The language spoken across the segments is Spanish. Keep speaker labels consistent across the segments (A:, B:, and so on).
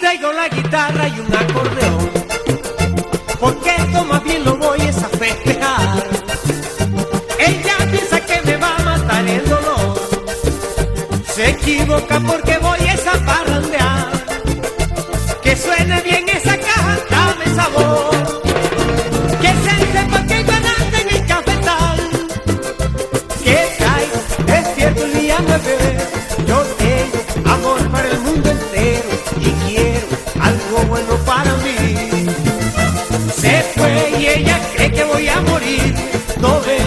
A: traigo la guitarra y un acordeón, porque esto más bien lo voy es a festejar. Ella piensa que me va a matar el dolor, se equivoca porque voy es a parrandear. Que suene bien esa caja, dame sabor, que se que en el cafetal, que despierto. No ve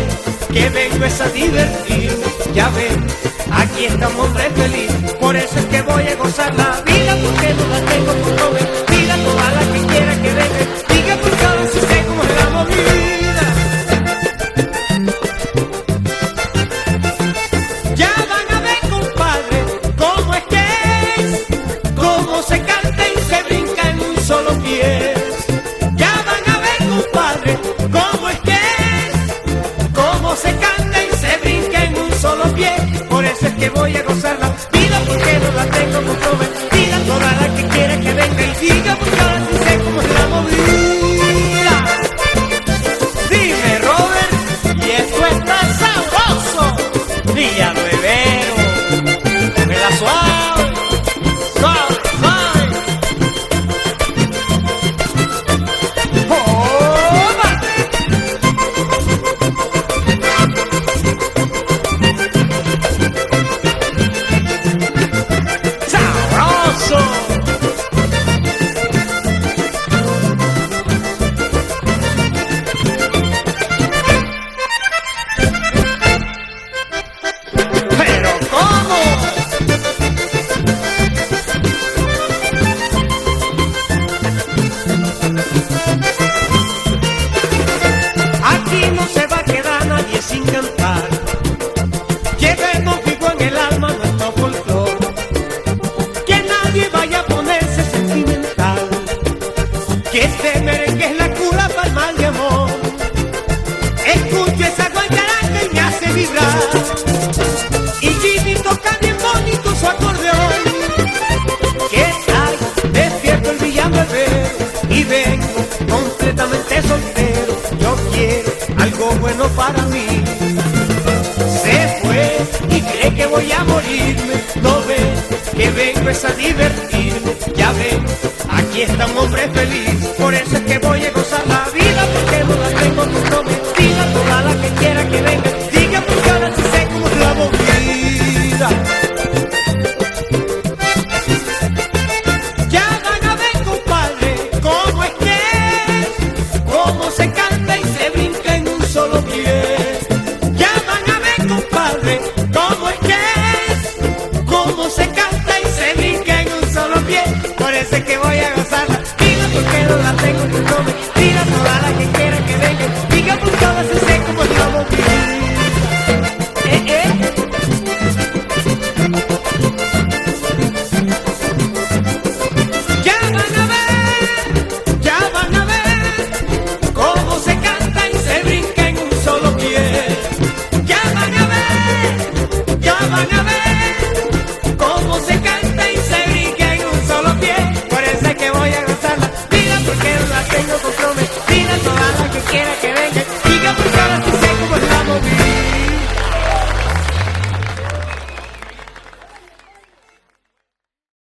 A: que vengo es a divertir. Ya ven, aquí estamos hombre feliz. Por eso es que voy a gozar la vida porque no la tengo por joven. Voy a gozar la vida porque no la tengo comprometida. Toda la que quiera que venga y diga este merengue es la cura para el mal de amor. Escucho esa guayaraca y me hace vibrar. Y Jimmy toca bien bonito su acordeón. ¿Qué tal? Despierto el Villanueve y vengo completamente soltero. Yo quiero algo bueno para mí. Se fue y cree que voy a morirme. No ve que vengo es a divertirme. Ya ven, aquí está un hombre feliz. Por eso es que voy a gozar la vida porque no la tengo comprometida. Toda la que quiera que venga, diga porque ahora sí sé cómo es la movida. Ya van a ver, compadre, cómo es que cómo se canta y se brinca